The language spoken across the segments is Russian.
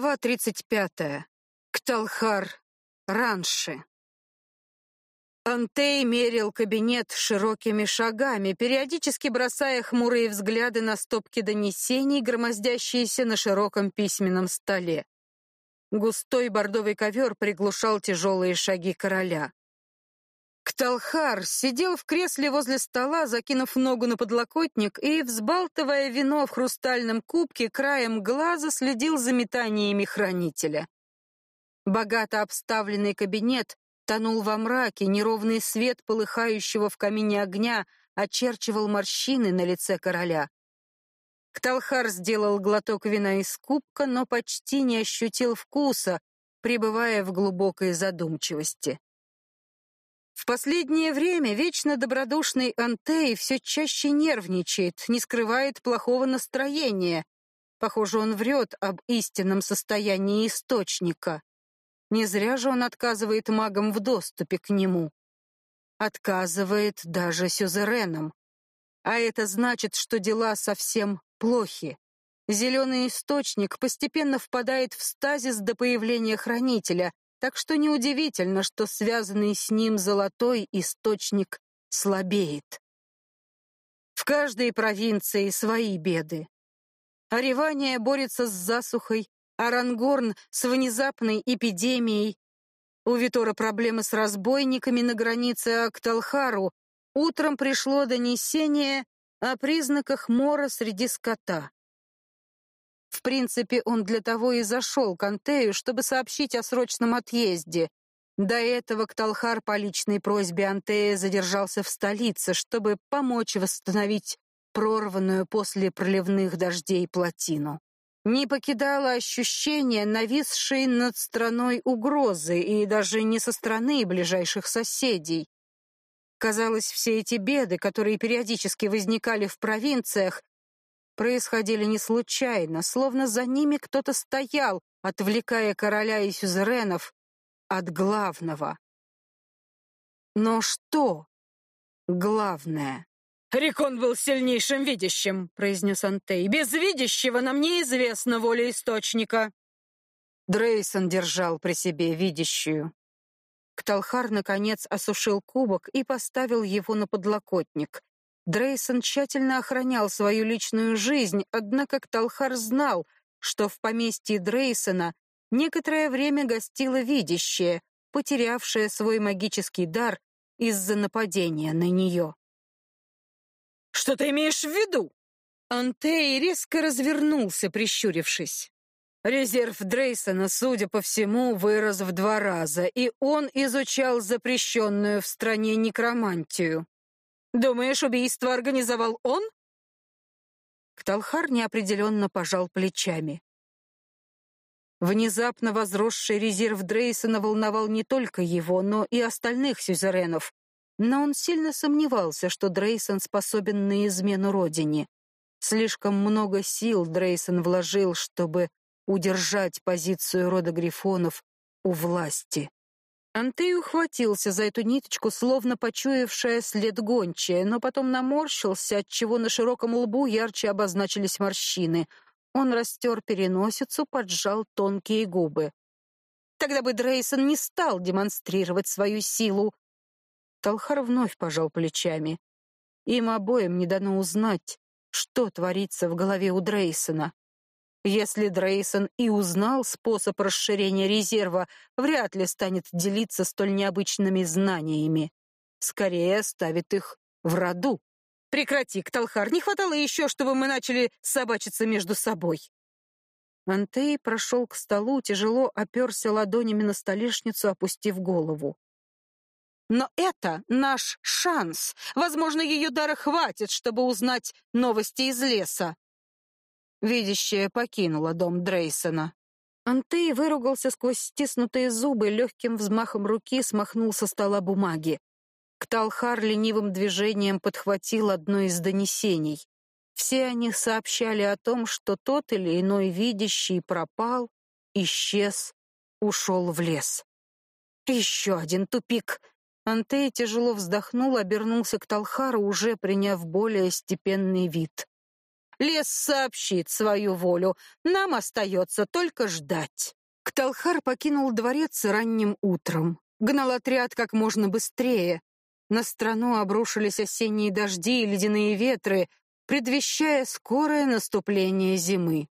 Глава 35. Кталхар. Раньше. Антей мерил кабинет широкими шагами, периодически бросая хмурые взгляды на стопки донесений, громоздящиеся на широком письменном столе. Густой бордовый ковер приглушал тяжелые шаги короля. Кталхар сидел в кресле возле стола, закинув ногу на подлокотник и, взбалтывая вино в хрустальном кубке, краем глаза следил за метаниями хранителя. Богато обставленный кабинет тонул во мраке, неровный свет полыхающего в камине огня очерчивал морщины на лице короля. Кталхар сделал глоток вина из кубка, но почти не ощутил вкуса, пребывая в глубокой задумчивости. В последнее время вечно добродушный Антей все чаще нервничает, не скрывает плохого настроения. Похоже, он врет об истинном состоянии источника. Не зря же он отказывает магам в доступе к нему. Отказывает даже сюзеренам. А это значит, что дела совсем плохи. Зеленый источник постепенно впадает в стазис до появления хранителя, так что неудивительно, что связанный с ним золотой источник слабеет. В каждой провинции свои беды. Оревания борется с засухой, Арангорн с внезапной эпидемией. У Витора проблемы с разбойниками на границе Акталхару. Утром пришло донесение о признаках мора среди скота. В принципе, он для того и зашел к Антею, чтобы сообщить о срочном отъезде. До этого Кталхар по личной просьбе Антея задержался в столице, чтобы помочь восстановить прорванную после проливных дождей плотину. Не покидало ощущение нависшей над страной угрозы, и даже не со стороны ближайших соседей. Казалось, все эти беды, которые периодически возникали в провинциях, происходили не случайно, словно за ними кто-то стоял, отвлекая короля и сюзеренов от главного. Но что главное? «Рикон был сильнейшим видящим», — произнес Антей. «Без видящего нам неизвестна воля Источника». Дрейсон держал при себе видящую. Кталхар, наконец, осушил кубок и поставил его на подлокотник. Дрейсон тщательно охранял свою личную жизнь, однако Кталхар знал, что в поместье Дрейсона некоторое время гостила видящая, потерявшая свой магический дар из-за нападения на нее. «Что ты имеешь в виду?» Антей резко развернулся, прищурившись. Резерв Дрейсона, судя по всему, вырос в два раза, и он изучал запрещенную в стране некромантию. Думаешь, убийство организовал он? Кталхар неопределенно пожал плечами. Внезапно возросший резерв Дрейсона волновал не только его, но и остальных сюзеренов. Но он сильно сомневался, что Дрейсон способен на измену родине. Слишком много сил Дрейсон вложил, чтобы удержать позицию рода Грифонов у власти. Антей ухватился за эту ниточку, словно почуявшая след гончая, но потом наморщился, отчего на широком лбу ярче обозначились морщины. Он растер переносицу, поджал тонкие губы. Тогда бы Дрейсон не стал демонстрировать свою силу. Талхар вновь пожал плечами. Им обоим не дано узнать, что творится в голове у Дрейсона. Если Дрейсон и узнал способ расширения резерва, вряд ли станет делиться столь необычными знаниями. Скорее оставит их в роду. Прекрати, Кталхар, не хватало еще, чтобы мы начали собачиться между собой. Антей прошел к столу, тяжело оперся ладонями на столешницу, опустив голову. Но это наш шанс. Возможно, ее дара хватит, чтобы узнать новости из леса. Видящая покинула дом Дрейсона. Антей выругался сквозь стиснутые зубы, легким взмахом руки смахнул со стола бумаги. Кталхар ленивым движением подхватил одно из донесений. Все они сообщали о том, что тот или иной видящий пропал, исчез, ушел в лес. Еще один тупик. Антей тяжело вздохнул, обернулся к Талхару, уже приняв более степенный вид. Лес сообщит свою волю. Нам остается только ждать. Кталхар покинул дворец ранним утром. Гнал отряд как можно быстрее. На страну обрушились осенние дожди и ледяные ветры, предвещая скорое наступление зимы.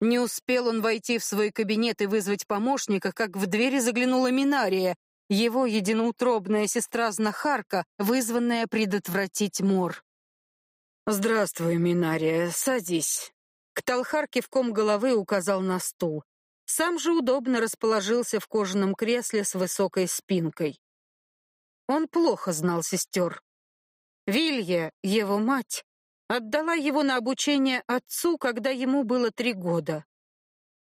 Не успел он войти в свой кабинет и вызвать помощника, как в двери заглянула Минария, его единоутробная сестра Знахарка, вызванная предотвратить мор. «Здравствуй, Минария, садись». Кталхар кивком головы указал на стул. Сам же удобно расположился в кожаном кресле с высокой спинкой. Он плохо знал сестер. Вилья, его мать, отдала его на обучение отцу, когда ему было три года.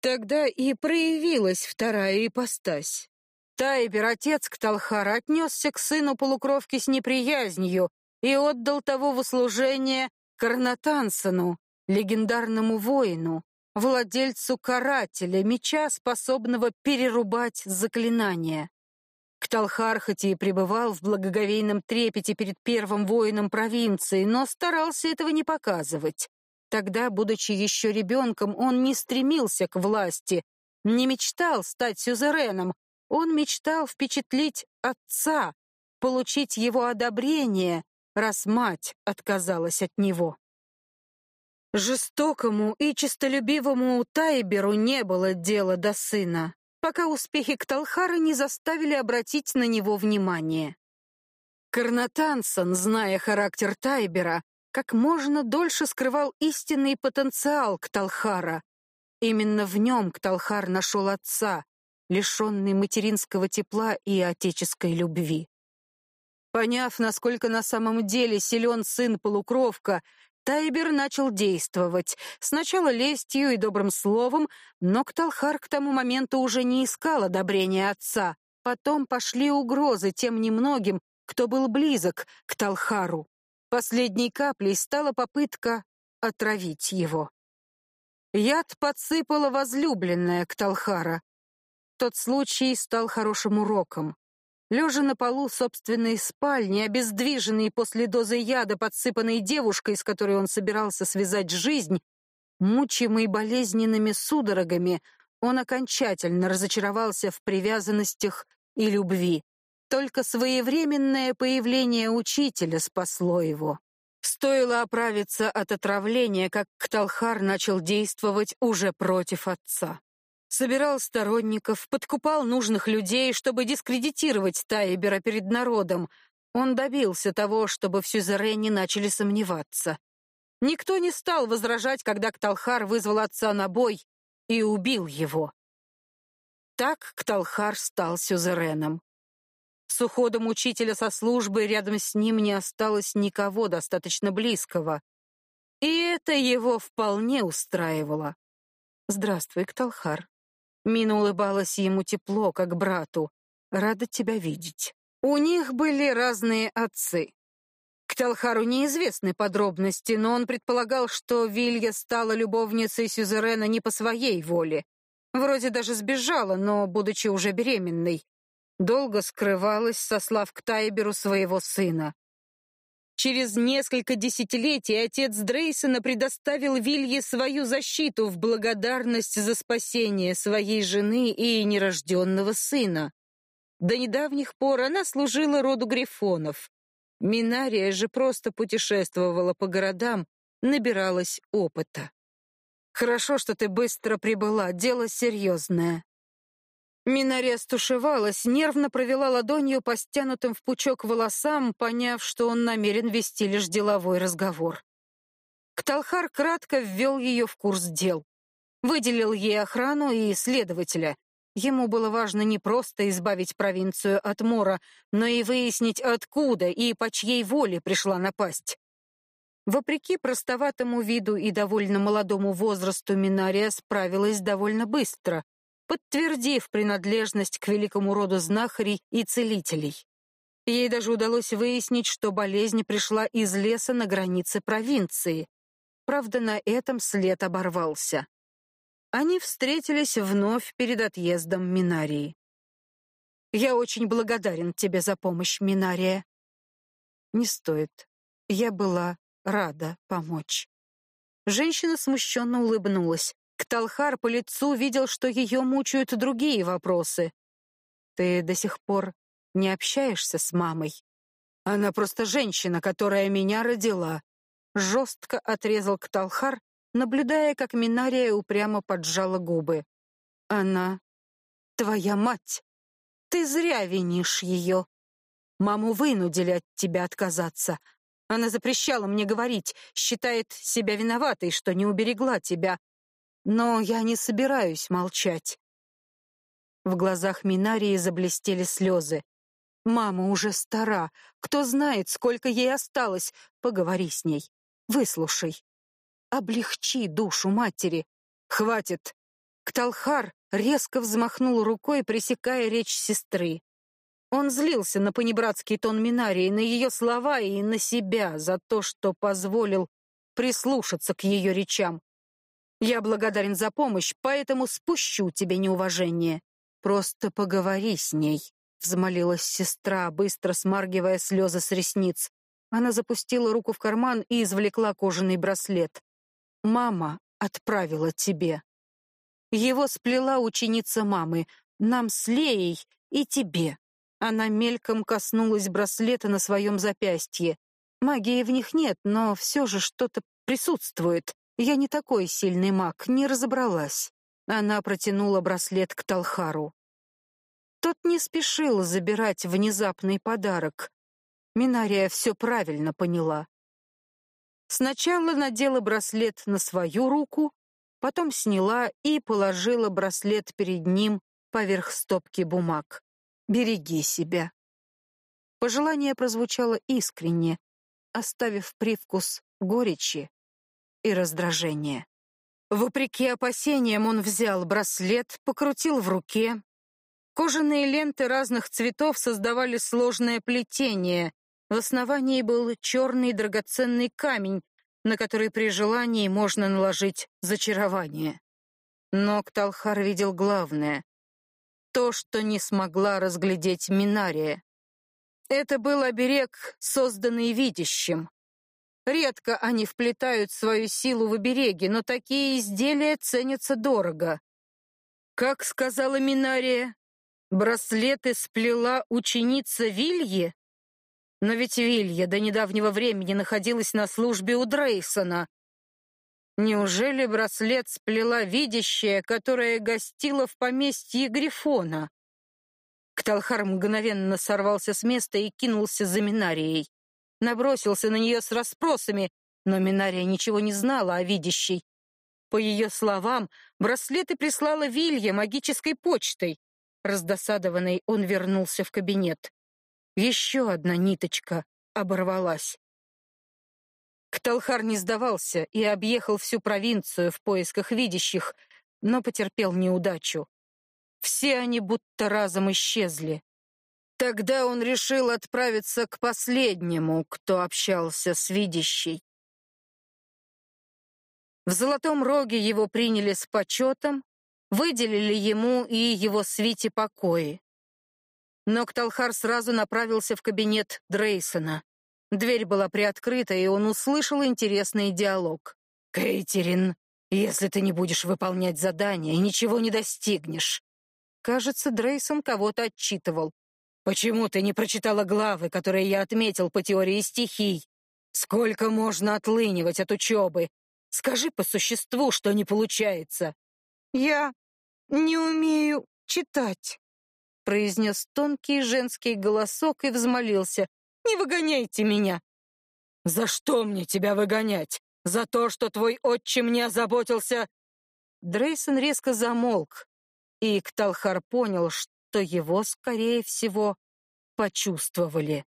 Тогда и проявилась вторая ипостась. Тайбер, отец Кталхара, отнесся к сыну полукровки с неприязнью и отдал того в услужение Карнатансону, легендарному воину, владельцу карателя, меча, способного перерубать заклинания. Кталхар хоть и пребывал в благоговейном трепете перед первым воином провинции, но старался этого не показывать. Тогда, будучи еще ребенком, он не стремился к власти, не мечтал стать сюзереном, он мечтал впечатлить отца, получить его одобрение, раз мать отказалась от него. Жестокому и честолюбивому Тайберу не было дела до сына пока успехи Кталхара не заставили обратить на него внимание. Карнатансон, зная характер Тайбера, как можно дольше скрывал истинный потенциал Кталхара. Именно в нем Кталхар нашел отца, лишенный материнского тепла и отеческой любви. Поняв, насколько на самом деле силен сын-полукровка, Тайбер начал действовать, сначала лестью и добрым словом, но Кталхар к тому моменту уже не искал одобрения отца. Потом пошли угрозы тем немногим, кто был близок к Талхару. Последней каплей стала попытка отравить его. Яд подсыпала возлюбленная к Талхара. Тот случай стал хорошим уроком. Лежа на полу собственной спальни, обездвиженный после дозы яда, подсыпанной девушкой, с которой он собирался связать жизнь, мучимый болезненными судорогами, он окончательно разочаровался в привязанностях и любви. Только своевременное появление учителя спасло его. Стоило оправиться от отравления, как Кталхар начал действовать уже против отца собирал сторонников, подкупал нужных людей, чтобы дискредитировать Тайбера перед народом. Он добился того, чтобы в Сюзерене начали сомневаться. Никто не стал возражать, когда Кталхар вызвал отца на бой и убил его. Так Кталхар стал сюзереном. С уходом учителя со службы рядом с ним не осталось никого достаточно близкого. И это его вполне устраивало. «Здравствуй, Кталхар», Мина улыбалась ему тепло, как брату. «Рада тебя видеть». У них были разные отцы. К Талхару неизвестны подробности, но он предполагал, что Вилья стала любовницей Сюзерена не по своей воле. Вроде даже сбежала, но, будучи уже беременной, долго скрывалась, сослав к Тайберу своего сына. Через несколько десятилетий отец Дрейсона предоставил Вилье свою защиту в благодарность за спасение своей жены и нерожденного сына. До недавних пор она служила роду грифонов. Минария же просто путешествовала по городам, набиралась опыта. «Хорошо, что ты быстро прибыла, дело серьезное», Минария стушевалась, нервно провела ладонью по стянутым в пучок волосам, поняв, что он намерен вести лишь деловой разговор. Кталхар кратко ввел ее в курс дел. Выделил ей охрану и следователя. Ему было важно не просто избавить провинцию от мора, но и выяснить, откуда и по чьей воле пришла напасть. Вопреки простоватому виду и довольно молодому возрасту Минария справилась довольно быстро подтвердив принадлежность к великому роду знахарей и целителей. Ей даже удалось выяснить, что болезнь пришла из леса на границе провинции. Правда, на этом след оборвался. Они встретились вновь перед отъездом Минарии. «Я очень благодарен тебе за помощь, Минария». «Не стоит. Я была рада помочь». Женщина смущенно улыбнулась. Кталхар по лицу видел, что ее мучают другие вопросы. «Ты до сих пор не общаешься с мамой?» «Она просто женщина, которая меня родила», — жестко отрезал Кталхар, наблюдая, как Минария упрямо поджала губы. «Она твоя мать. Ты зря винишь ее. Маму вынудили от тебя отказаться. Она запрещала мне говорить, считает себя виноватой, что не уберегла тебя. Но я не собираюсь молчать. В глазах Минарии заблестели слезы. Мама уже стара. Кто знает, сколько ей осталось. Поговори с ней. Выслушай. Облегчи душу матери. Хватит. Кталхар резко взмахнул рукой, пресекая речь сестры. Он злился на понебратский тон Минарии, на ее слова и на себя за то, что позволил прислушаться к ее речам. «Я благодарен за помощь, поэтому спущу тебе неуважение. Просто поговори с ней», — взмолилась сестра, быстро смаргивая слезы с ресниц. Она запустила руку в карман и извлекла кожаный браслет. «Мама отправила тебе». Его сплела ученица мамы, нам с Леей и тебе. Она мельком коснулась браслета на своем запястье. Магии в них нет, но все же что-то присутствует. Я не такой сильный маг, не разобралась. Она протянула браслет к Талхару. Тот не спешил забирать внезапный подарок. Минария все правильно поняла. Сначала надела браслет на свою руку, потом сняла и положила браслет перед ним поверх стопки бумаг. Береги себя. Пожелание прозвучало искренне, оставив привкус горечи и раздражения. Вопреки опасениям он взял браслет, покрутил в руке. Кожаные ленты разных цветов создавали сложное плетение. В основании был черный драгоценный камень, на который при желании можно наложить зачарование. Но Кталхар видел главное то, что не смогла разглядеть Минария. Это был оберег, созданный видящим. Редко они вплетают свою силу в обереги, но такие изделия ценятся дорого. Как сказала Минария, браслеты сплела ученица Вилье? Но ведь Вилья до недавнего времени находилась на службе у Дрейсона, Неужели браслет сплела видящая, которая гостила в поместье Грифона? Кталхар мгновенно сорвался с места и кинулся за Минарией. Набросился на нее с расспросами, но Минария ничего не знала о видящей. По ее словам, браслеты прислала Вилья магической почтой. Раздосадованный он вернулся в кабинет. Еще одна ниточка оборвалась. Кталхар не сдавался и объехал всю провинцию в поисках видящих, но потерпел неудачу. Все они будто разом исчезли. Тогда он решил отправиться к последнему, кто общался с видящей. В Золотом Роге его приняли с почетом, выделили ему и его свите покои. Но Кталхар сразу направился в кабинет Дрейсона. Дверь была приоткрыта, и он услышал интересный диалог. «Кейтерин, если ты не будешь выполнять задание, ничего не достигнешь». Кажется, Дрейсон кого-то отчитывал. «Почему ты не прочитала главы, которые я отметил по теории стихий? Сколько можно отлынивать от учебы? Скажи по существу, что не получается». «Я не умею читать», — произнес тонкий женский голосок и взмолился. Не выгоняйте меня!» «За что мне тебя выгонять? За то, что твой отчим не озаботился...» Дрейсон резко замолк, и Кталхар понял, что его, скорее всего, почувствовали.